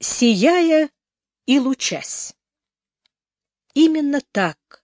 сияя и лучась. Именно так,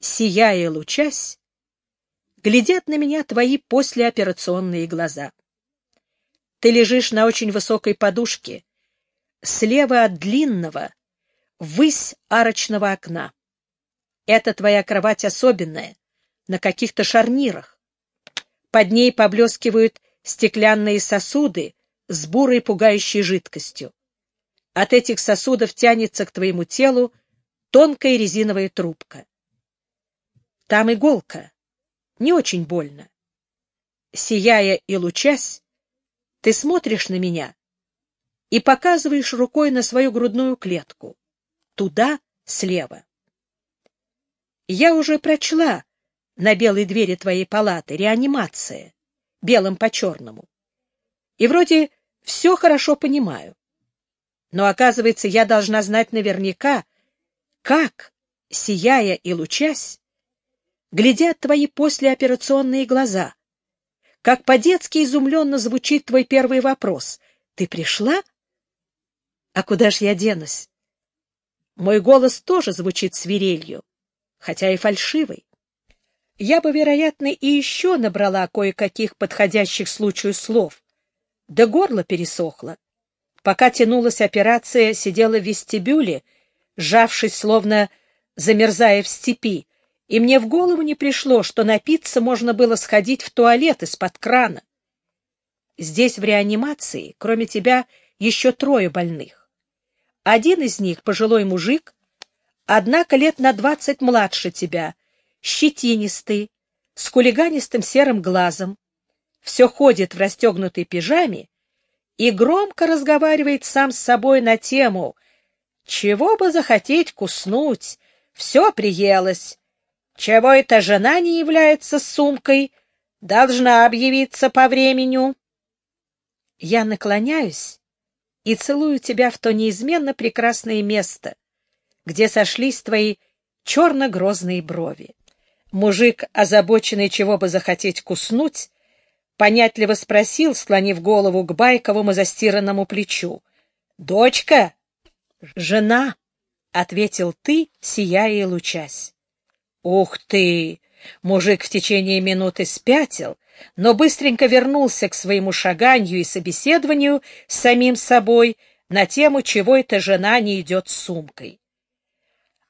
сияя и лучась, глядят на меня твои послеоперационные глаза. Ты лежишь на очень высокой подушке, слева от длинного, высь арочного окна. Это твоя кровать особенная, на каких-то шарнирах. Под ней поблескивают стеклянные сосуды с бурой пугающей жидкостью. От этих сосудов тянется к твоему телу тонкая резиновая трубка. Там иголка. Не очень больно. Сияя и лучась, ты смотришь на меня и показываешь рукой на свою грудную клетку. Туда, слева. Я уже прочла на белой двери твоей палаты реанимация, белым по черному. И вроде все хорошо понимаю. Но, оказывается, я должна знать наверняка, как, сияя и лучась, глядят твои послеоперационные глаза, как по-детски изумленно звучит твой первый вопрос. «Ты пришла?» «А куда ж я денусь?» Мой голос тоже звучит свирелью, хотя и фальшивый. Я бы, вероятно, и еще набрала кое-каких подходящих случаю слов, да горло пересохло. Пока тянулась операция, сидела в вестибюле, сжавшись, словно замерзая в степи, и мне в голову не пришло, что напиться можно было сходить в туалет из-под крана. Здесь в реанимации, кроме тебя, еще трое больных. Один из них — пожилой мужик, однако лет на двадцать младше тебя, щетинистый, с хулиганистым серым глазом, все ходит в расстегнутой пижаме и громко разговаривает сам с собой на тему «Чего бы захотеть куснуть? Все приелось. Чего эта жена не является сумкой? Должна объявиться по времени». Я наклоняюсь и целую тебя в то неизменно прекрасное место, где сошлись твои черно-грозные брови. Мужик, озабоченный чего бы захотеть куснуть, понятливо спросил, склонив голову к байковому застиранному плечу. — Дочка? — Жена, — ответил ты, сияя и лучась. — Ух ты! Мужик в течение минуты спятил, но быстренько вернулся к своему шаганью и собеседованию с самим собой на тему, чего эта жена не идет с сумкой.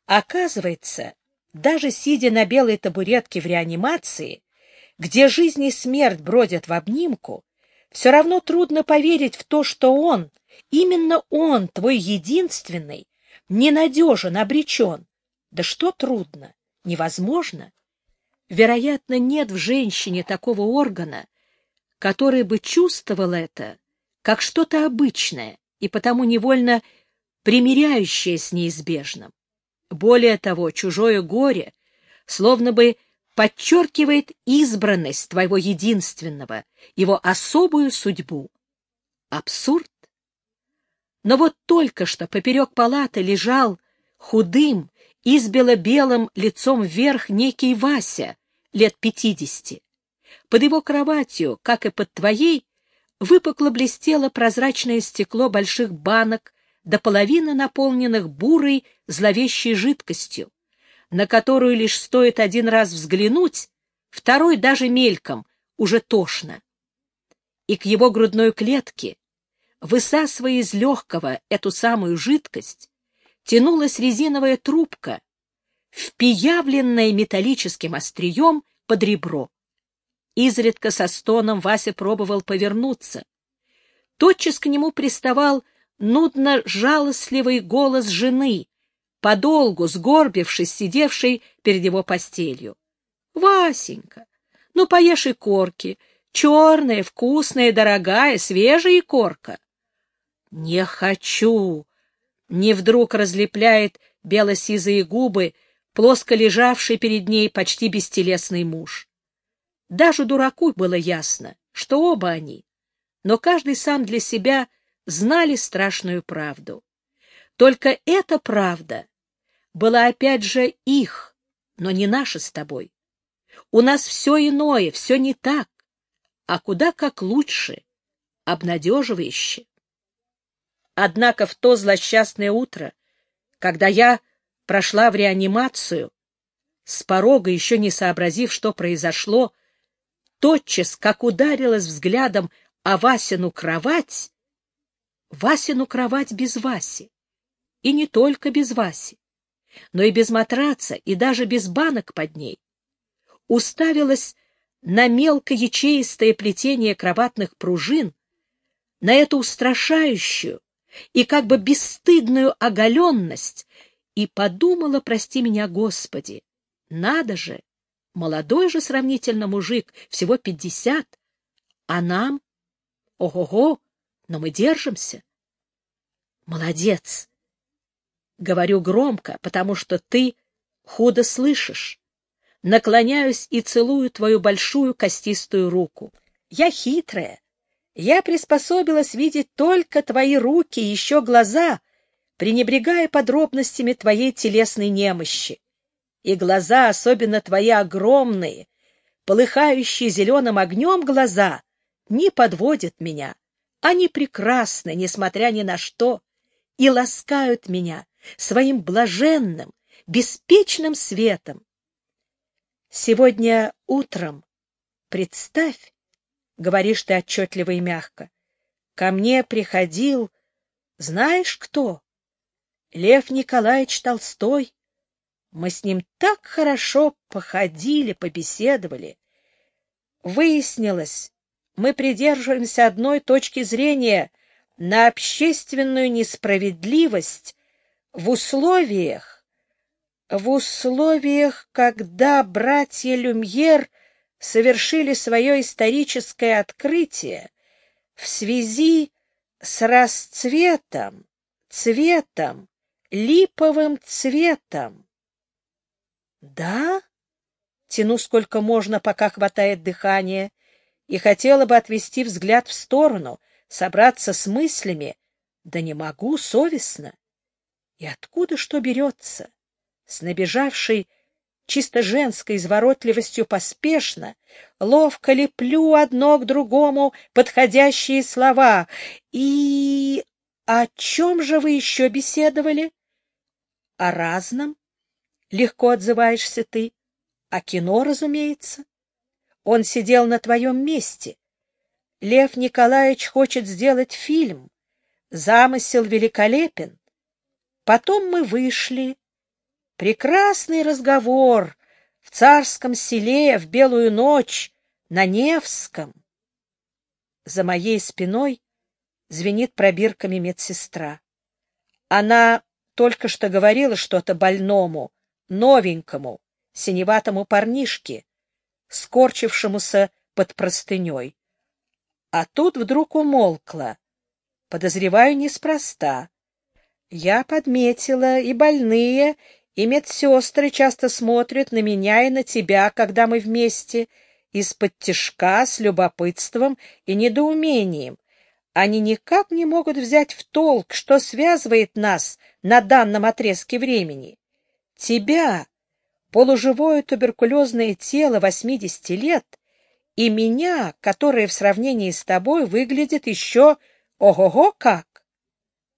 Оказывается, даже сидя на белой табуретке в реанимации, где жизнь и смерть бродят в обнимку, все равно трудно поверить в то, что он, именно он, твой единственный, ненадежен, обречен. Да что трудно? Невозможно. Вероятно, нет в женщине такого органа, который бы чувствовал это как что-то обычное и потому невольно примиряющее с неизбежным. Более того, чужое горе словно бы подчеркивает избранность твоего единственного, его особую судьбу. Абсурд? Но вот только что поперек палаты лежал худым, избело-белым лицом вверх некий Вася, лет пятидесяти. Под его кроватью, как и под твоей, выпукло блестело прозрачное стекло больших банок, до половины наполненных бурой зловещей жидкостью, на которую лишь стоит один раз взглянуть, второй даже мельком, уже тошно. И к его грудной клетке, высасывая из легкого эту самую жидкость, тянулась резиновая трубка, впиявленная металлическим острием под ребро. Изредка со стоном Вася пробовал повернуться. Тотчас к нему приставал нудно-жалостливый голос жены, подолгу сгорбившись, сидевшей перед его постелью. — Васенька, ну поешь и корки, черная, вкусная, дорогая, свежая корка. — Не хочу! — не вдруг разлепляет бело-сизые губы, плоско лежавший перед ней почти бестелесный муж. Даже дураку было ясно, что оба они, но каждый сам для себя знали страшную правду. Только эта правда была опять же их, но не наша с тобой. У нас все иное, все не так, а куда как лучше, обнадеживающе. Однако в то злосчастное утро, когда я прошла в реанимацию, с порога, еще не сообразив, что произошло, тотчас, как ударилась взглядом о Васину кровать, Васину кровать без Васи, и не только без Васи, но и без матраца, и даже без банок под ней, уставилась на мелкоячеистое плетение кроватных пружин, на эту устрашающую и как бы бесстыдную оголенность, и подумала, прости меня, Господи, надо же, молодой же сравнительно мужик, всего пятьдесят, а нам, ого-го, но мы держимся. Молодец. Говорю громко, потому что ты худо слышишь наклоняюсь и целую твою большую костистую руку. Я хитрая. Я приспособилась видеть только твои руки и еще глаза, пренебрегая подробностями твоей телесной немощи. И глаза, особенно твои огромные, полыхающие зеленым огнем глаза, не подводят меня. Они прекрасны, несмотря ни на что, и ласкают меня своим блаженным, беспечным светом. Сегодня утром, представь, говоришь ты отчетливо и мягко, ко мне приходил, знаешь кто? Лев Николаевич Толстой. Мы с ним так хорошо походили, побеседовали. Выяснилось, мы придерживаемся одной точки зрения на общественную несправедливость в условиях, в условиях, когда братья Люмьер совершили свое историческое открытие в связи с расцветом, цветом, липовым цветом. Да? Тяну сколько можно, пока хватает дыхания, и хотела бы отвести взгляд в сторону, собраться с мыслями, да не могу, совестно. И откуда что берется? с набежавшей чисто женской изворотливостью поспешно, ловко леплю одно к другому подходящие слова. И о чем же вы еще беседовали? О разном. Легко отзываешься ты. О кино, разумеется. Он сидел на твоем месте. Лев Николаевич хочет сделать фильм. Замысел великолепен. Потом мы вышли, Прекрасный разговор в царском селе в белую ночь на Невском. За моей спиной звенит пробирками медсестра. Она только что говорила что-то больному, новенькому, синеватому парнишке, скорчившемуся под простыней. А тут вдруг умолкла. Подозреваю неспроста. Я подметила и больные, и медсестры часто смотрят на меня и на тебя, когда мы вместе, из-под тишка, с любопытством и недоумением. Они никак не могут взять в толк, что связывает нас на данном отрезке времени. Тебя, полуживое туберкулезное тело 80 лет, и меня, которое в сравнении с тобой выглядит еще ого-го как.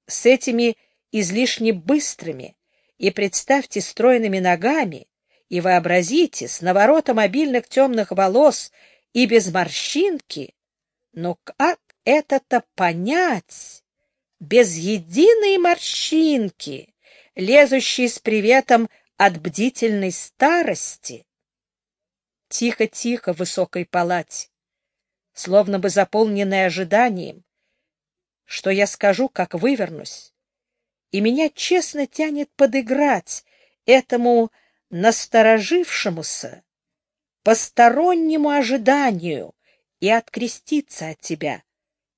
С этими излишне быстрыми, и представьте стройными ногами, и вообразите с наворотом обильных темных волос и без морщинки. Но как это-то понять? Без единой морщинки, лезущей с приветом от бдительной старости. Тихо-тихо в высокой палате, словно бы заполненной ожиданием, что я скажу, как вывернусь и меня честно тянет подыграть этому насторожившемуся, постороннему ожиданию и откреститься от тебя,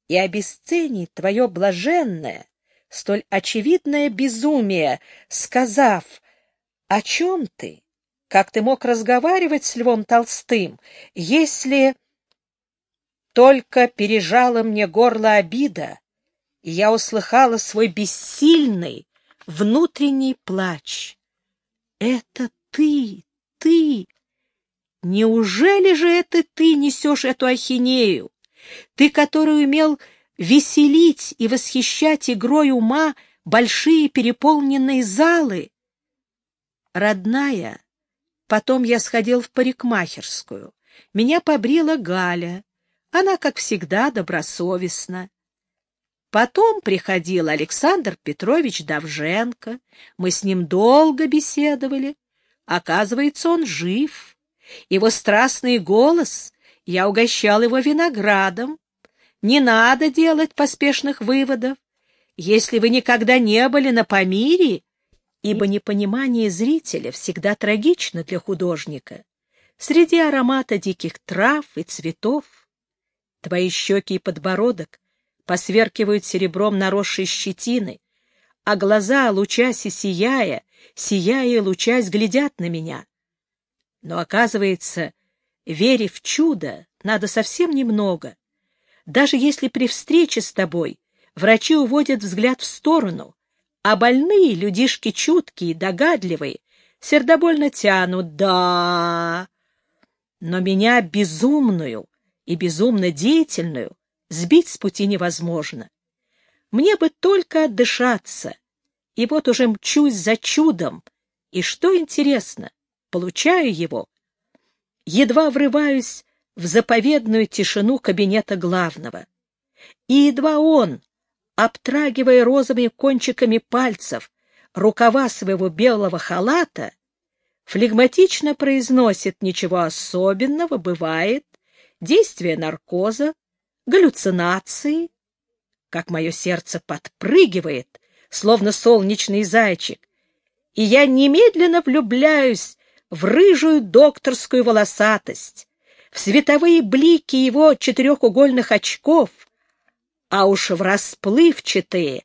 и обесценить твое блаженное, столь очевидное безумие, сказав, «О чем ты? Как ты мог разговаривать с Львом Толстым, если...» Только пережала мне горло обида, и я услыхала свой бессильный внутренний плач. «Это ты, ты! Неужели же это ты несешь эту ахинею? Ты, который умел веселить и восхищать игрой ума большие переполненные залы. Родная, потом я сходил в парикмахерскую. Меня побрила Галя. Она, как всегда, добросовестна. Потом приходил Александр Петрович Давженко. Мы с ним долго беседовали. Оказывается, он жив. Его страстный голос, я угощал его виноградом. Не надо делать поспешных выводов. Если вы никогда не были на Памире, ибо непонимание зрителя всегда трагично для художника, среди аромата диких трав и цветов, твои щеки и подбородок посверкивают серебром наросшей щетины, а глаза, лучась и сияя, сияя и лучась, глядят на меня. Но, оказывается, вере в чудо надо совсем немного. Даже если при встрече с тобой врачи уводят взгляд в сторону, а больные, людишки чуткие, догадливые, сердобольно тянут «да». Но меня безумную и безумно деятельную сбить с пути невозможно. Мне бы только отдышаться, и вот уже мчусь за чудом, и что интересно, получаю его. Едва врываюсь в заповедную тишину кабинета главного. И едва он, обтрагивая розовыми кончиками пальцев рукава своего белого халата, флегматично произносит «ничего особенного, бывает», действие наркоза, галлюцинации, как мое сердце подпрыгивает, словно солнечный зайчик, и я немедленно влюбляюсь в рыжую докторскую волосатость, в световые блики его четырехугольных очков, а уж в расплывчатые,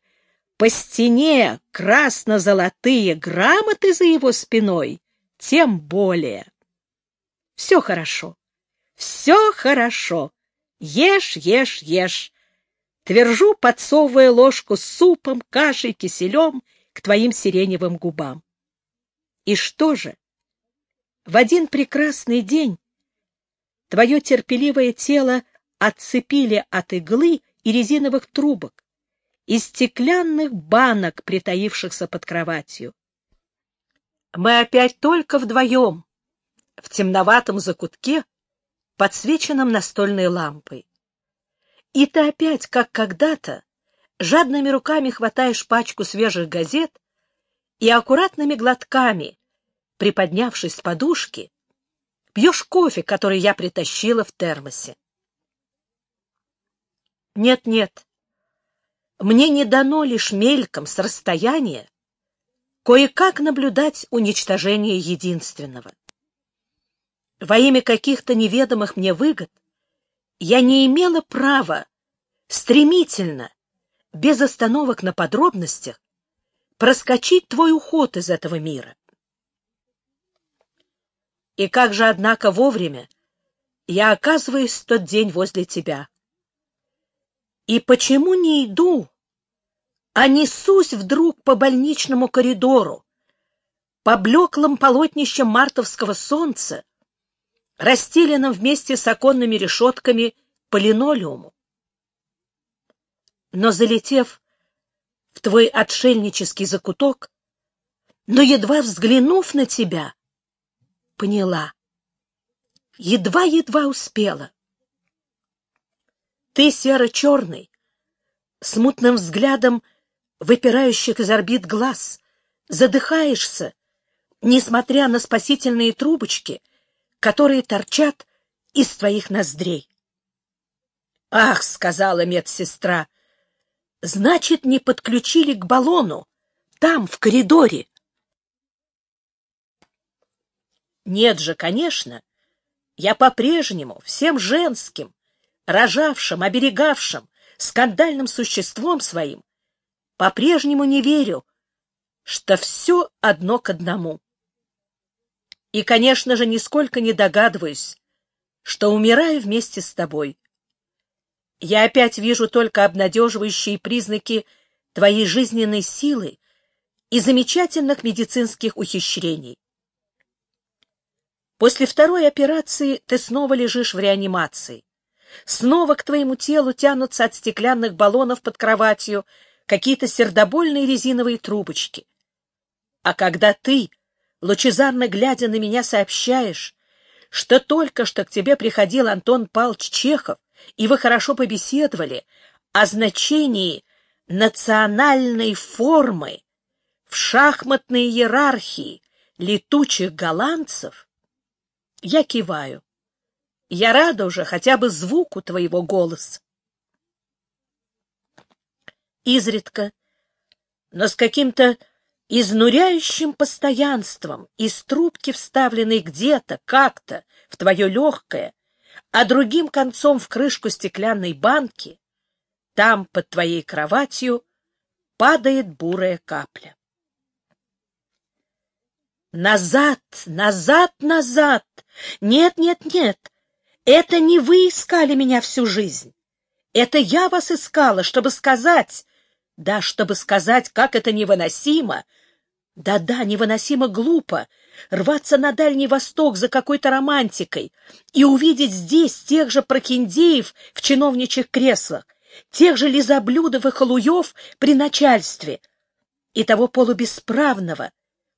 по стене красно-золотые грамоты за его спиной, тем более. Все хорошо, все хорошо. Ешь, ешь, ешь. Твержу, подсовывая ложку с супом, кашей, киселем к твоим сиреневым губам. И что же? В один прекрасный день твое терпеливое тело отцепили от иглы и резиновых трубок, из стеклянных банок, притаившихся под кроватью. Мы опять только вдвоем, в темноватом закутке, подсвеченном настольной лампой. И ты опять, как когда-то, жадными руками хватаешь пачку свежих газет и аккуратными глотками, приподнявшись с подушки, пьешь кофе, который я притащила в термосе. Нет-нет, мне не дано лишь мельком с расстояния кое-как наблюдать уничтожение единственного. Во имя каких-то неведомых мне выгод я не имела права стремительно, без остановок на подробностях, проскочить твой уход из этого мира. И как же, однако, вовремя я оказываюсь в тот день возле тебя. И почему не иду, а несусь вдруг по больничному коридору, по блеклым полотнищам мартовского солнца, расстеленном вместе с оконными решетками по линолеуму. Но, залетев в твой отшельнический закуток, но едва взглянув на тебя, поняла, едва-едва успела. Ты серо-черный, с мутным взглядом выпирающих из орбит глаз, задыхаешься, несмотря на спасительные трубочки, которые торчат из твоих ноздрей. «Ах!» — сказала медсестра. «Значит, не подключили к баллону, там, в коридоре». Нет же, конечно, я по-прежнему всем женским, рожавшим, оберегавшим, скандальным существом своим, по-прежнему не верю, что все одно к одному. И, конечно же, нисколько не догадываюсь, что умираю вместе с тобой. Я опять вижу только обнадеживающие признаки твоей жизненной силы и замечательных медицинских ухищрений. После второй операции ты снова лежишь в реанимации. снова к твоему телу тянутся от стеклянных баллонов под кроватью какие-то сердобольные резиновые трубочки. А когда ты, лучезарно глядя на меня, сообщаешь, что только что к тебе приходил Антон Павлович Чехов, и вы хорошо побеседовали о значении национальной формы в шахматной иерархии летучих голландцев, я киваю. Я рада уже хотя бы звуку твоего голоса. Изредка, но с каким-то изнуряющим постоянством из трубки, вставленной где-то, как-то, в твое легкое, а другим концом в крышку стеклянной банки, там, под твоей кроватью, падает бурая капля. Назад, назад, назад! Нет, нет, нет! Это не вы искали меня всю жизнь. Это я вас искала, чтобы сказать, да, чтобы сказать, как это невыносимо, да-да, невыносимо глупо рваться на Дальний Восток за какой-то романтикой и увидеть здесь тех же прокиндеев в чиновничьих креслах, тех же лизоблюдов и халуев при начальстве и того полубесправного,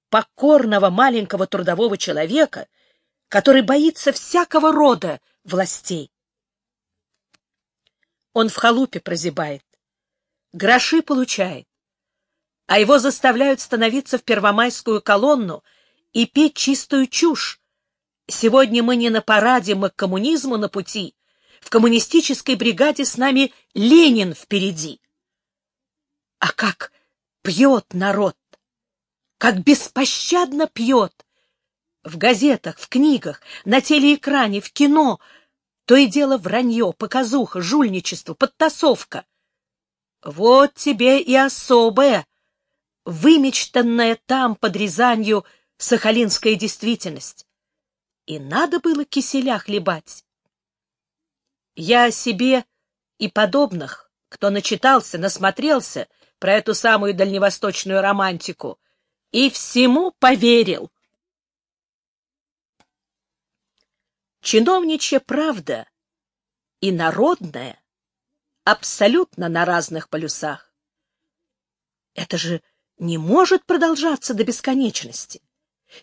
покорного маленького трудового человека, который боится всякого рода властей. Он в халупе прозябает, гроши получает, а его заставляют становиться в первомайскую колонну и петь чистую чушь. Сегодня мы не на параде, мы к коммунизму на пути. В коммунистической бригаде с нами Ленин впереди. А как пьет народ, как беспощадно пьет! В газетах, в книгах, на телеэкране, в кино то и дело вранье, показуха, жульничество, подтасовка. Вот тебе и особое вымечтанная там под Рязанью сахалинская действительность. И надо было киселя хлебать. Я о себе и подобных, кто начитался, насмотрелся про эту самую дальневосточную романтику, и всему поверил. Чиновничья правда и народная абсолютно на разных полюсах. Это же не может продолжаться до бесконечности.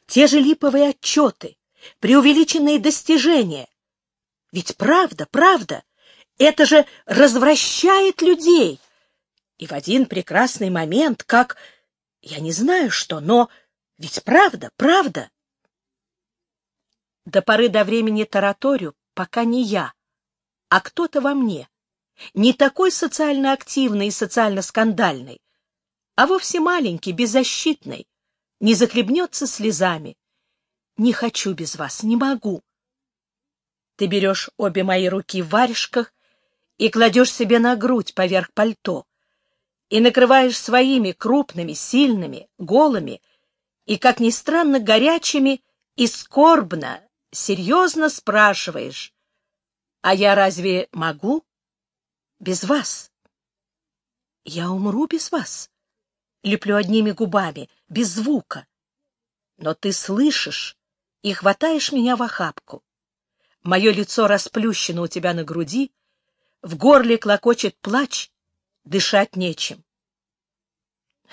Те же липовые отчеты, преувеличенные достижения. Ведь правда, правда, это же развращает людей. И в один прекрасный момент, как... Я не знаю что, но ведь правда, правда. До поры до времени тараторю, пока не я, а кто-то во мне. Не такой социально активный и социально скандальный, а вовсе маленький, беззащитный, не захлебнется слезами. Не хочу без вас, не могу. Ты берешь обе мои руки в варежках и кладешь себе на грудь поверх пальто, и накрываешь своими крупными, сильными, голыми и, как ни странно, горячими и скорбно, серьезно спрашиваешь, а я разве могу без вас? Я умру без вас леплю одними губами, без звука. Но ты слышишь и хватаешь меня в охапку. Мое лицо расплющено у тебя на груди, в горле клокочет плач, дышать нечем.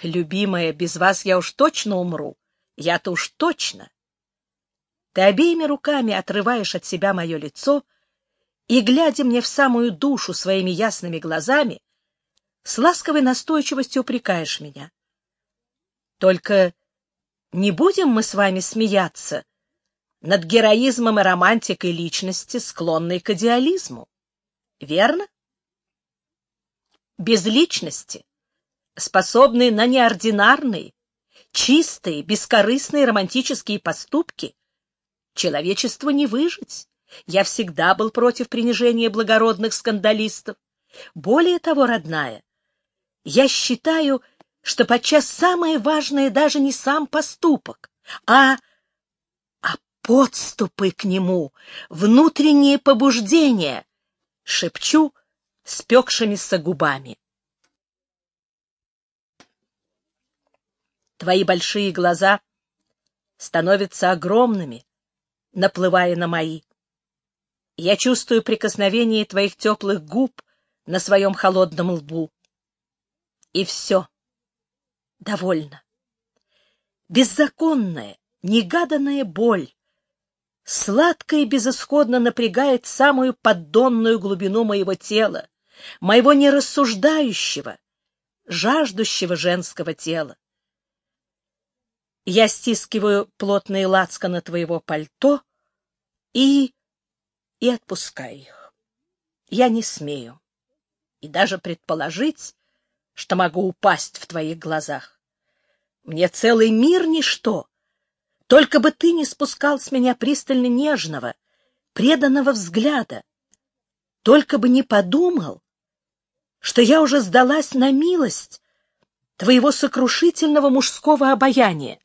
Любимая, без вас я уж точно умру, я-то уж точно. Ты обеими руками отрываешь от себя мое лицо и, глядя мне в самую душу своими ясными глазами, с ласковой настойчивостью упрекаешь меня. Только не будем мы с вами смеяться над героизмом и романтикой личности, склонной к идеализму. Верно? Без личности, способной на неординарные, чистые, бескорыстные романтические поступки, человечество не выжить. Я всегда был против принижения благородных скандалистов. Более того, родная, я считаю, что подчас самое важное даже не сам поступок, а, а подступы к нему, внутренние побуждения, шепчу спекшимися губами. Твои большие глаза становятся огромными, наплывая на мои. Я чувствую прикосновение твоих теплых губ на своем холодном лбу. И все. Довольно. Беззаконная, негаданная боль, сладко и безысходно напрягает самую поддонную глубину моего тела, моего нерассуждающего, жаждущего женского тела. Я стискиваю плотные лацканы твоего пальто и... и отпускаю их. Я не смею и даже предположить, что могу упасть в твоих глазах. Мне целый мир ничто, только бы ты не спускал с меня пристально нежного, преданного взгляда, только бы не подумал, что я уже сдалась на милость твоего сокрушительного мужского обаяния.